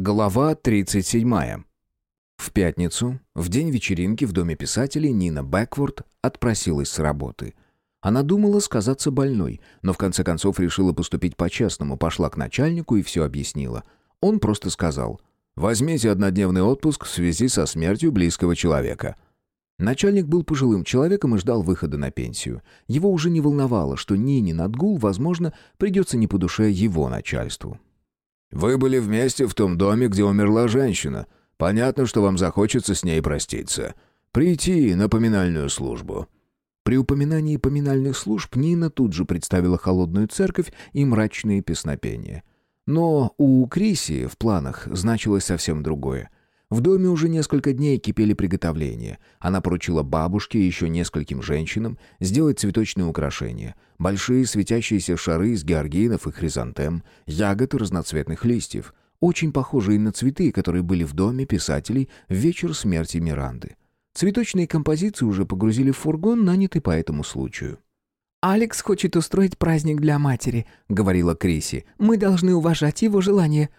Глава 37. В пятницу, в день вечеринки в Доме писателей, Нина Бэкворд отпросилась с работы. Она думала сказаться больной, но в конце концов решила поступить по-честному, пошла к начальнику и все объяснила. Он просто сказал «Возьмите однодневный отпуск в связи со смертью близкого человека». Начальник был пожилым человеком и ждал выхода на пенсию. Его уже не волновало, что Нине отгул, возможно, придется не по душе его начальству. «Вы были вместе в том доме, где умерла женщина. Понятно, что вам захочется с ней проститься. Прийти на поминальную службу». При упоминании поминальных служб Нина тут же представила холодную церковь и мрачные песнопения. Но у Криси в планах значилось совсем другое. В доме уже несколько дней кипели приготовления. Она поручила бабушке и еще нескольким женщинам сделать цветочные украшения. Большие светящиеся шары из георгинов и хризантем, ягод и разноцветных листьев. Очень похожие на цветы, которые были в доме писателей в вечер смерти Миранды. Цветочные композиции уже погрузили в фургон, нанятый по этому случаю. «Алекс хочет устроить праздник для матери», — говорила Криси. «Мы должны уважать его желание».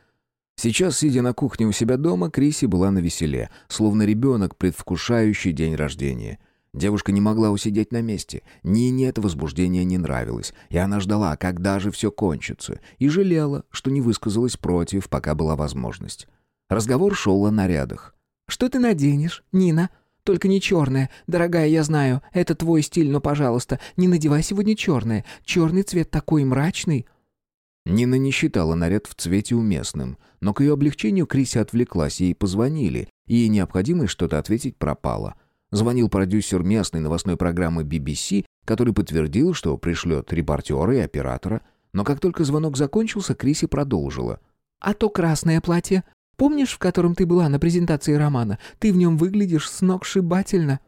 Сейчас, сидя на кухне у себя дома, Криси была на веселе, словно ребенок, предвкушающий день рождения. Девушка не могла усидеть на месте. Нине это возбуждение не нравилось, и она ждала, когда же все кончится, и жалела, что не высказалась против, пока была возможность. Разговор шел о нарядах. «Что ты наденешь, Нина? Только не черное. Дорогая, я знаю, это твой стиль, но, пожалуйста, не надевай сегодня черное. Черный цвет такой мрачный». Нина не считала наряд в цвете уместным, но к ее облегчению Криси отвлеклась, ей позвонили, и необходимость что-то ответить пропала. Звонил продюсер местной новостной программы BBC, который подтвердил, что пришлет репортера и оператора, но как только звонок закончился, Криси продолжила. «А то красное платье. Помнишь, в котором ты была на презентации романа? Ты в нем выглядишь сногсшибательно».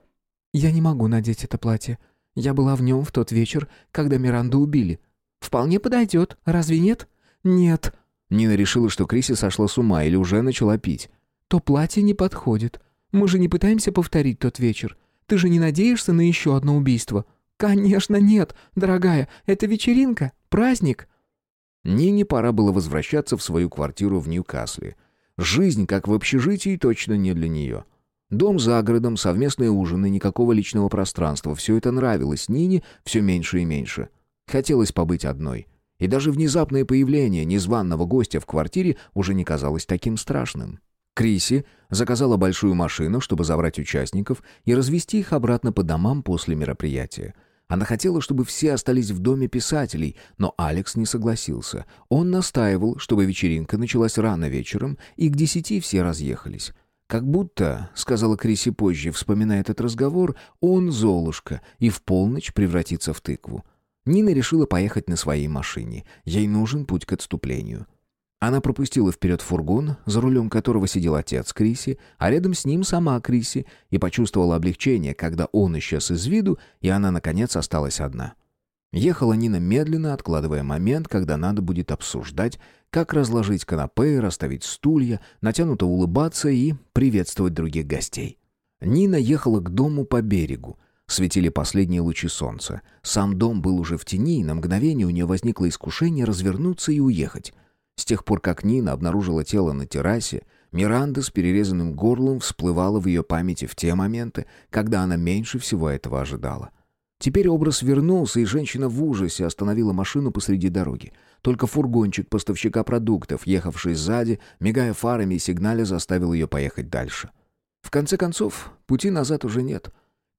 «Я не могу надеть это платье. Я была в нем в тот вечер, когда Миранду убили». «Вполне подойдет, разве нет?» «Нет». Нина решила, что Криси сошла с ума или уже начала пить. «То платье не подходит. Мы же не пытаемся повторить тот вечер. Ты же не надеешься на еще одно убийство?» «Конечно нет, дорогая. Это вечеринка, праздник». Нине пора было возвращаться в свою квартиру в Ньюкасле. Жизнь, как в общежитии, точно не для нее. Дом за городом, совместные ужины, никакого личного пространства. Все это нравилось Нине все меньше и меньше. Хотелось побыть одной. И даже внезапное появление незваного гостя в квартире уже не казалось таким страшным. Криси заказала большую машину, чтобы забрать участников и развести их обратно по домам после мероприятия. Она хотела, чтобы все остались в доме писателей, но Алекс не согласился. Он настаивал, чтобы вечеринка началась рано вечером, и к десяти все разъехались. «Как будто», — сказала Криси позже, вспоминая этот разговор, «он Золушка и в полночь превратится в тыкву». Нина решила поехать на своей машине. Ей нужен путь к отступлению. Она пропустила вперед фургон, за рулем которого сидел отец Криси, а рядом с ним сама Криси, и почувствовала облегчение, когда он исчез из виду, и она, наконец, осталась одна. Ехала Нина медленно, откладывая момент, когда надо будет обсуждать, как разложить канапе, расставить стулья, натянуто улыбаться и приветствовать других гостей. Нина ехала к дому по берегу, Светили последние лучи солнца. Сам дом был уже в тени, и на мгновение у нее возникло искушение развернуться и уехать. С тех пор, как Нина обнаружила тело на террасе, Миранда с перерезанным горлом всплывала в ее памяти в те моменты, когда она меньше всего этого ожидала. Теперь образ вернулся, и женщина в ужасе остановила машину посреди дороги. Только фургончик поставщика продуктов, ехавший сзади, мигая фарами и сигналя, заставил ее поехать дальше. В конце концов, пути назад уже нет.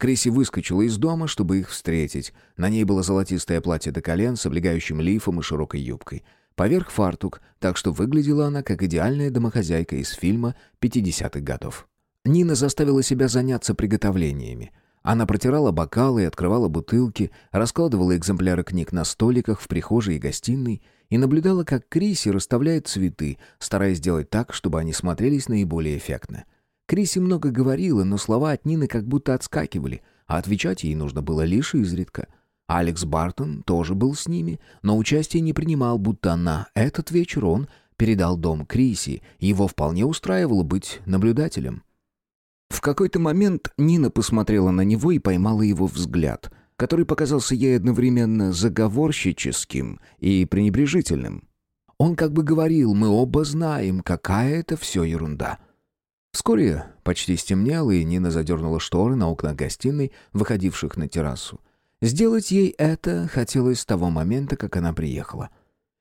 Криси выскочила из дома, чтобы их встретить. На ней было золотистое платье до колен с облегающим лифом и широкой юбкой. Поверх фартук, так что выглядела она как идеальная домохозяйка из фильма 50-х годов. Нина заставила себя заняться приготовлениями. Она протирала бокалы и открывала бутылки, раскладывала экземпляры книг на столиках в прихожей и гостиной и наблюдала, как Криси расставляет цветы, стараясь сделать так, чтобы они смотрелись наиболее эффектно. Криси много говорила, но слова от Нины как будто отскакивали, а отвечать ей нужно было лишь изредка. Алекс Бартон тоже был с ними, но участия не принимал, будто на этот вечер он передал дом Криси, его вполне устраивало быть наблюдателем. В какой-то момент Нина посмотрела на него и поймала его взгляд, который показался ей одновременно заговорщическим и пренебрежительным. Он как бы говорил, мы оба знаем, какая это все ерунда. Вскоре почти стемнело, и Нина задернула шторы на окна гостиной, выходивших на террасу. Сделать ей это хотелось с того момента, как она приехала.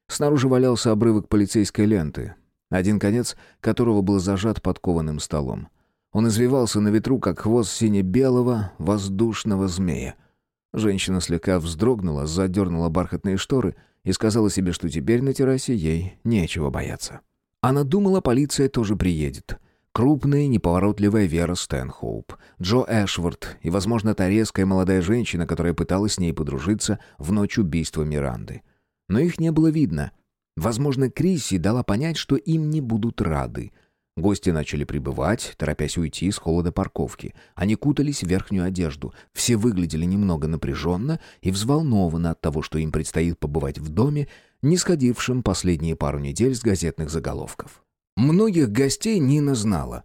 Снаружи валялся обрывок полицейской ленты, один конец которого был зажат под кованым столом. Он извивался на ветру, как хвост сине-белого воздушного змея. Женщина слегка вздрогнула, задернула бархатные шторы и сказала себе, что теперь на террасе ей нечего бояться. Она думала, полиция тоже приедет — Крупная, неповоротливая Вера Стэнхоуп, Джо Эшворт и, возможно, та резкая молодая женщина, которая пыталась с ней подружиться в ночь убийства Миранды. Но их не было видно. Возможно, Крисси дала понять, что им не будут рады. Гости начали прибывать, торопясь уйти с холода парковки. Они кутались в верхнюю одежду. Все выглядели немного напряженно и взволнованно от того, что им предстоит побывать в доме, не сходившем последние пару недель с газетных заголовков. Многих гостей Нина знала.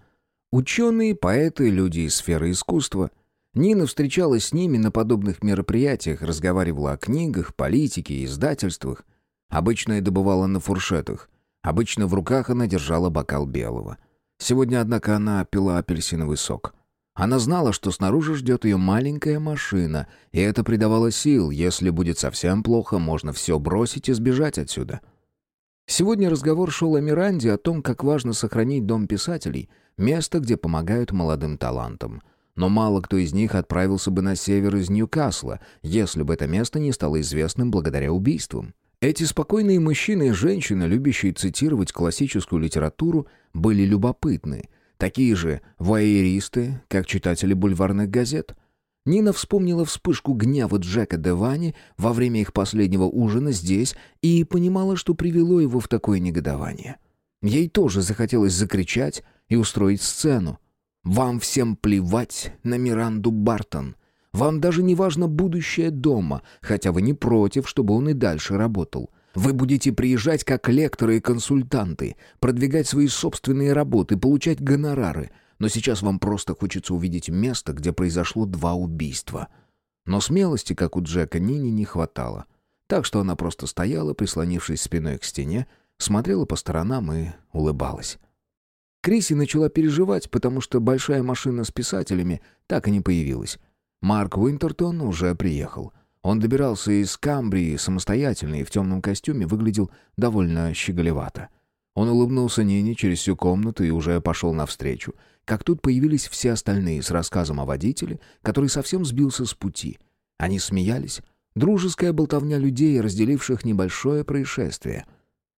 Ученые, поэты, люди из сферы искусства. Нина встречалась с ними на подобных мероприятиях, разговаривала о книгах, политике издательствах. Обычно и добывала на фуршетах. Обычно в руках она держала бокал белого. Сегодня, однако, она пила апельсиновый сок. Она знала, что снаружи ждет ее маленькая машина, и это придавало сил. Если будет совсем плохо, можно все бросить и сбежать отсюда. — Сегодня разговор шел о Миранде, о том, как важно сохранить дом писателей, место, где помогают молодым талантам. Но мало кто из них отправился бы на север из Ньюкасла, если бы это место не стало известным благодаря убийствам. Эти спокойные мужчины и женщины, любящие цитировать классическую литературу, были любопытны. Такие же вуайеристы, как читатели бульварных газет – Нина вспомнила вспышку гнева Джека Девани во время их последнего ужина здесь и понимала, что привело его в такое негодование. Ей тоже захотелось закричать и устроить сцену. «Вам всем плевать на Миранду Бартон. Вам даже не важно будущее дома, хотя вы не против, чтобы он и дальше работал. Вы будете приезжать как лекторы и консультанты, продвигать свои собственные работы, получать гонорары — но сейчас вам просто хочется увидеть место, где произошло два убийства. Но смелости, как у Джека, Нине не хватало. Так что она просто стояла, прислонившись спиной к стене, смотрела по сторонам и улыбалась. Криси начала переживать, потому что большая машина с писателями так и не появилась. Марк Уинтертон уже приехал. Он добирался из Камбрии самостоятельно и в темном костюме выглядел довольно щеголевато. Он улыбнулся Нине через всю комнату и уже пошел навстречу, как тут появились все остальные с рассказом о водителе, который совсем сбился с пути. Они смеялись. Дружеская болтовня людей, разделивших небольшое происшествие.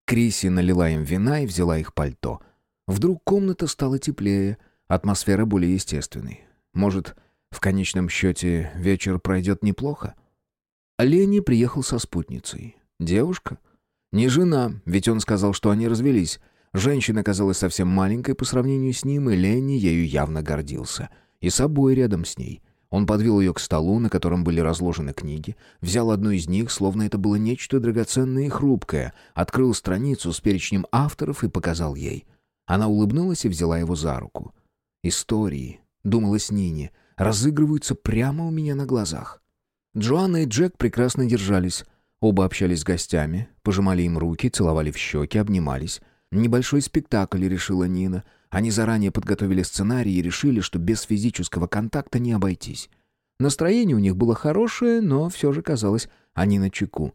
Криси налила им вина и взяла их пальто. Вдруг комната стала теплее, атмосфера более естественной. Может, в конечном счете вечер пройдет неплохо? Лени приехал со спутницей. Девушка? Не жена, ведь он сказал, что они развелись. Женщина казалась совсем маленькой по сравнению с ним, и Ленни ею явно гордился. И собой рядом с ней. Он подвел ее к столу, на котором были разложены книги, взял одну из них, словно это было нечто драгоценное и хрупкое, открыл страницу с перечнем авторов и показал ей. Она улыбнулась и взяла его за руку. «Истории», — думалась Нине, — «разыгрываются прямо у меня на глазах». Джоанна и Джек прекрасно держались. Оба общались с гостями, пожимали им руки, целовали в щеки, обнимались. Небольшой спектакль, решила Нина. Они заранее подготовили сценарий и решили, что без физического контакта не обойтись. Настроение у них было хорошее, но все же казалось, они на чеку.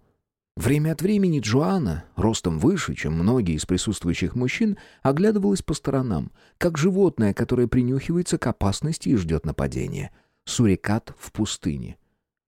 Время от времени Джоанна, ростом выше, чем многие из присутствующих мужчин, оглядывалась по сторонам, как животное, которое принюхивается к опасности и ждет нападения. Сурикат в пустыне.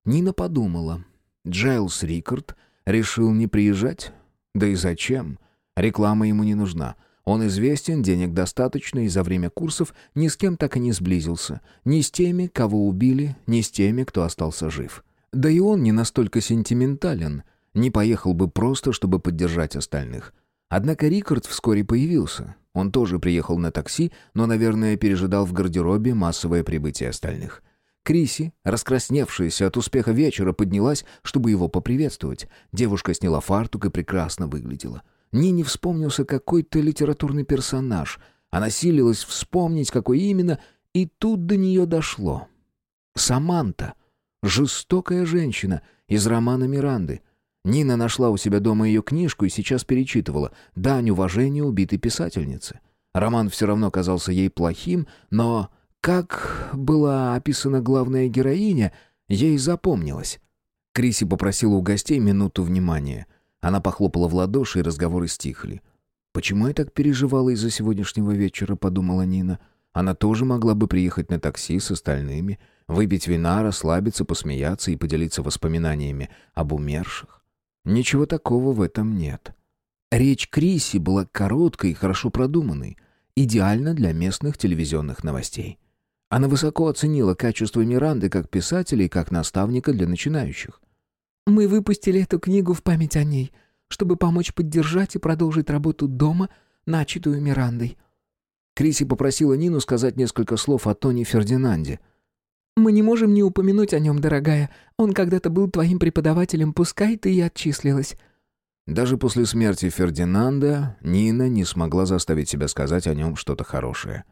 Нина подумала. Джайлс Рикард решил не приезжать? Да и зачем? Реклама ему не нужна. Он известен, денег достаточно, и за время курсов ни с кем так и не сблизился. Ни с теми, кого убили, ни с теми, кто остался жив. Да и он не настолько сентиментален. Не поехал бы просто, чтобы поддержать остальных. Однако Рикард вскоре появился. Он тоже приехал на такси, но, наверное, пережидал в гардеробе массовое прибытие остальных. Криси, раскрасневшаяся от успеха вечера, поднялась, чтобы его поприветствовать. Девушка сняла фартук и прекрасно выглядела. Нине вспомнился какой-то литературный персонаж. Она силилась вспомнить, какой именно, и тут до нее дошло. Саманта. Жестокая женщина из романа Миранды. Нина нашла у себя дома ее книжку и сейчас перечитывала «Дань уважения убитой писательницы». Роман все равно казался ей плохим, но как была описана главная героиня, ей запомнилось. Криси попросила у гостей минуту внимания. Она похлопала в ладоши, и разговоры стихли. «Почему я так переживала из-за сегодняшнего вечера?» — подумала Нина. «Она тоже могла бы приехать на такси с остальными, выпить вина, расслабиться, посмеяться и поделиться воспоминаниями об умерших. Ничего такого в этом нет». Речь Криси была короткой и хорошо продуманной, идеально для местных телевизионных новостей. Она высоко оценила качество Миранды как писателя и как наставника для начинающих. «Мы выпустили эту книгу в память о ней, чтобы помочь поддержать и продолжить работу дома, начатую Мирандой». Криси попросила Нину сказать несколько слов о Тони Фердинанде. «Мы не можем не упомянуть о нем, дорогая. Он когда-то был твоим преподавателем, пускай ты и отчислилась». Даже после смерти Фердинанда Нина не смогла заставить себя сказать о нем что-то хорошее.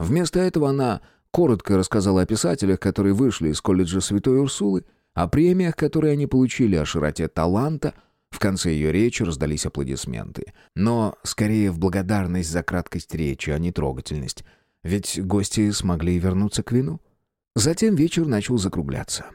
Вместо этого она коротко рассказала о писателях, которые вышли из колледжа Святой Урсулы, о премиях, которые они получили, о широте таланта. В конце ее речи раздались аплодисменты. Но скорее в благодарность за краткость речи, а не трогательность. Ведь гости смогли вернуться к вину. Затем вечер начал закругляться.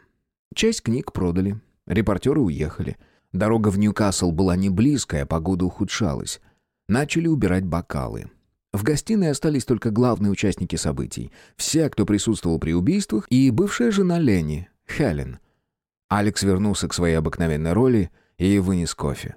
Часть книг продали, репортеры уехали. Дорога в Ньюкасл была не близкая, погода ухудшалась. Начали убирать бокалы. В гостиной остались только главные участники событий. Все, кто присутствовал при убийствах, и бывшая жена Ленни, Хелен. Алекс вернулся к своей обыкновенной роли и вынес кофе.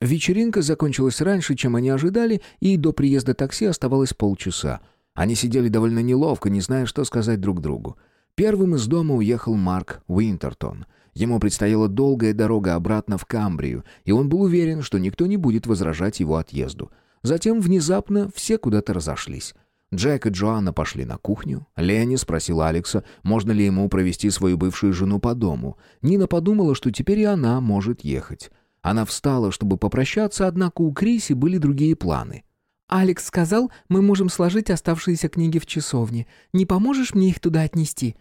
Вечеринка закончилась раньше, чем они ожидали, и до приезда такси оставалось полчаса. Они сидели довольно неловко, не зная, что сказать друг другу. Первым из дома уехал Марк Уинтертон. Ему предстояла долгая дорога обратно в Камбрию, и он был уверен, что никто не будет возражать его отъезду. Затем внезапно все куда-то разошлись. Джек и Джоанна пошли на кухню. Ленни спросила Алекса, можно ли ему провести свою бывшую жену по дому. Нина подумала, что теперь и она может ехать. Она встала, чтобы попрощаться, однако у Криси были другие планы. «Алекс сказал, мы можем сложить оставшиеся книги в часовне. Не поможешь мне их туда отнести?»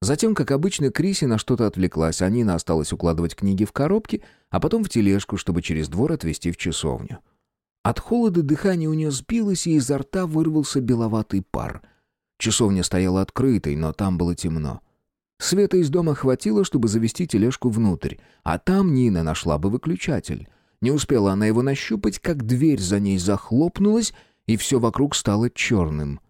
Затем, как обычно, Криси на что-то отвлеклась, а Нина осталась укладывать книги в коробки, а потом в тележку, чтобы через двор отвезти в часовню. От холода дыхание у нее сбилось, и изо рта вырвался беловатый пар. Часовня стояла открытой, но там было темно. Света из дома хватило, чтобы завести тележку внутрь, а там Нина нашла бы выключатель. Не успела она его нащупать, как дверь за ней захлопнулась, и все вокруг стало черным.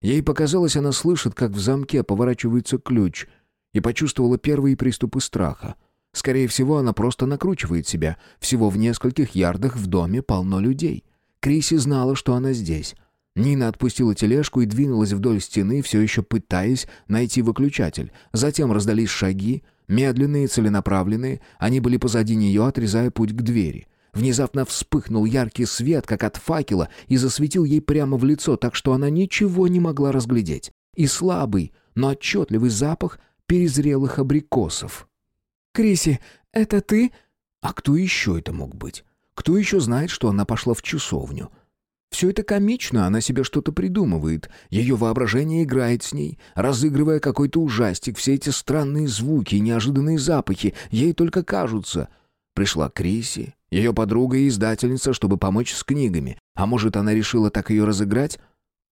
Ей показалось, она слышит, как в замке поворачивается ключ, и почувствовала первые приступы страха — Скорее всего, она просто накручивает себя. Всего в нескольких ярдах в доме полно людей. Криси знала, что она здесь. Нина отпустила тележку и двинулась вдоль стены, все еще пытаясь найти выключатель. Затем раздались шаги, медленные целенаправленные. Они были позади нее, отрезая путь к двери. Внезапно вспыхнул яркий свет, как от факела, и засветил ей прямо в лицо, так что она ничего не могла разглядеть. И слабый, но отчетливый запах перезрелых абрикосов. «Криси, это ты?» А кто еще это мог быть? Кто еще знает, что она пошла в часовню? Все это комично, она себе что-то придумывает. Ее воображение играет с ней, разыгрывая какой-то ужастик. Все эти странные звуки, неожиданные запахи, ей только кажутся. Пришла Криси, ее подруга и издательница, чтобы помочь с книгами. А может, она решила так ее разыграть?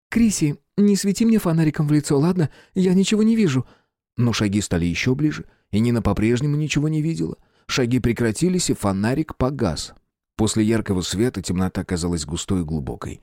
«Криси, не свети мне фонариком в лицо, ладно? Я ничего не вижу». Но шаги стали еще ближе и Нина по-прежнему ничего не видела. Шаги прекратились, и фонарик погас. После яркого света темнота казалась густой и глубокой.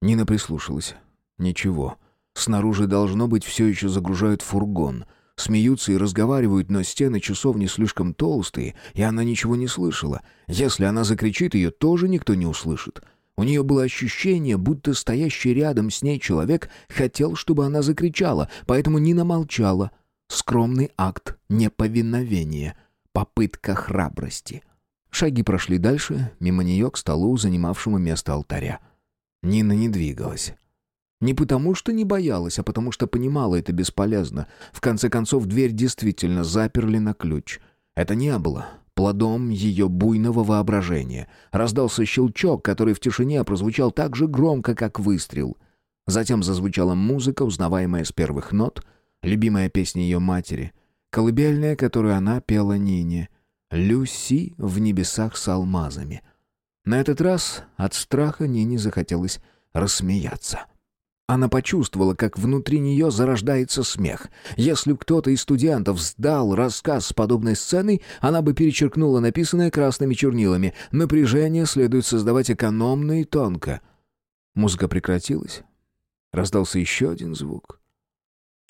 Нина прислушалась. Ничего. Снаружи, должно быть, все еще загружают фургон. Смеются и разговаривают, но стены часовни слишком толстые, и она ничего не слышала. Если она закричит, ее тоже никто не услышит. У нее было ощущение, будто стоящий рядом с ней человек хотел, чтобы она закричала, поэтому Нина молчала, Скромный акт неповиновения. Попытка храбрости. Шаги прошли дальше, мимо нее к столу, занимавшему место алтаря. Нина не двигалась. Не потому, что не боялась, а потому, что понимала это бесполезно. В конце концов, дверь действительно заперли на ключ. Это не было плодом ее буйного воображения. Раздался щелчок, который в тишине прозвучал так же громко, как выстрел. Затем зазвучала музыка, узнаваемая с первых нот — любимая песня ее матери, колыбельная, которую она пела Нине. Люси в небесах с алмазами. На этот раз от страха Нине захотелось рассмеяться. Она почувствовала, как внутри нее зарождается смех. Если кто-то из студентов сдал рассказ с подобной сценой, она бы перечеркнула написанное красными чернилами. Напряжение следует создавать экономно и тонко. Музыка прекратилась. Раздался еще один звук.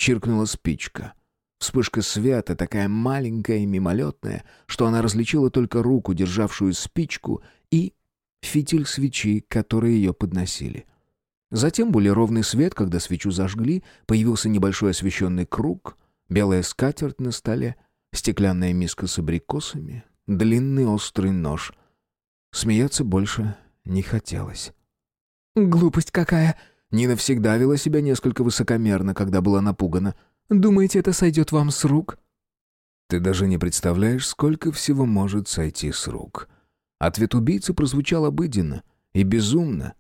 Чиркнула спичка. Вспышка света, такая маленькая и мимолетная, что она различила только руку, державшую спичку, и фитиль свечи, которые ее подносили. Затем более ровный свет, когда свечу зажгли, появился небольшой освещенный круг, белая скатерть на столе, стеклянная миска с абрикосами, длинный острый нож. Смеяться больше не хотелось. «Глупость какая!» Нина всегда вела себя несколько высокомерно, когда была напугана. «Думаете, это сойдет вам с рук?» «Ты даже не представляешь, сколько всего может сойти с рук». Ответ убийцы прозвучал обыденно и безумно.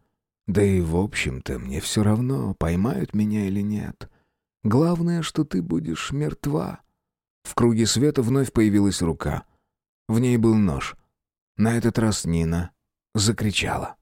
Да и в общем-то мне все равно, поймают меня или нет. Главное, что ты будешь мертва. В круге света вновь появилась рука. В ней был нож. На этот раз Нина закричала.